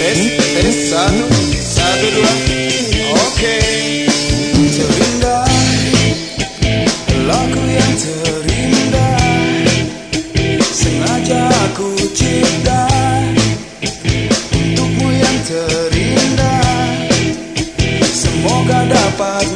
Tes, tes, satu, satu, dua. Oke. Terindah. Lagu yang terindah. Sengaja aku cinta Untukmu yang terindah. Semoga dapat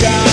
down.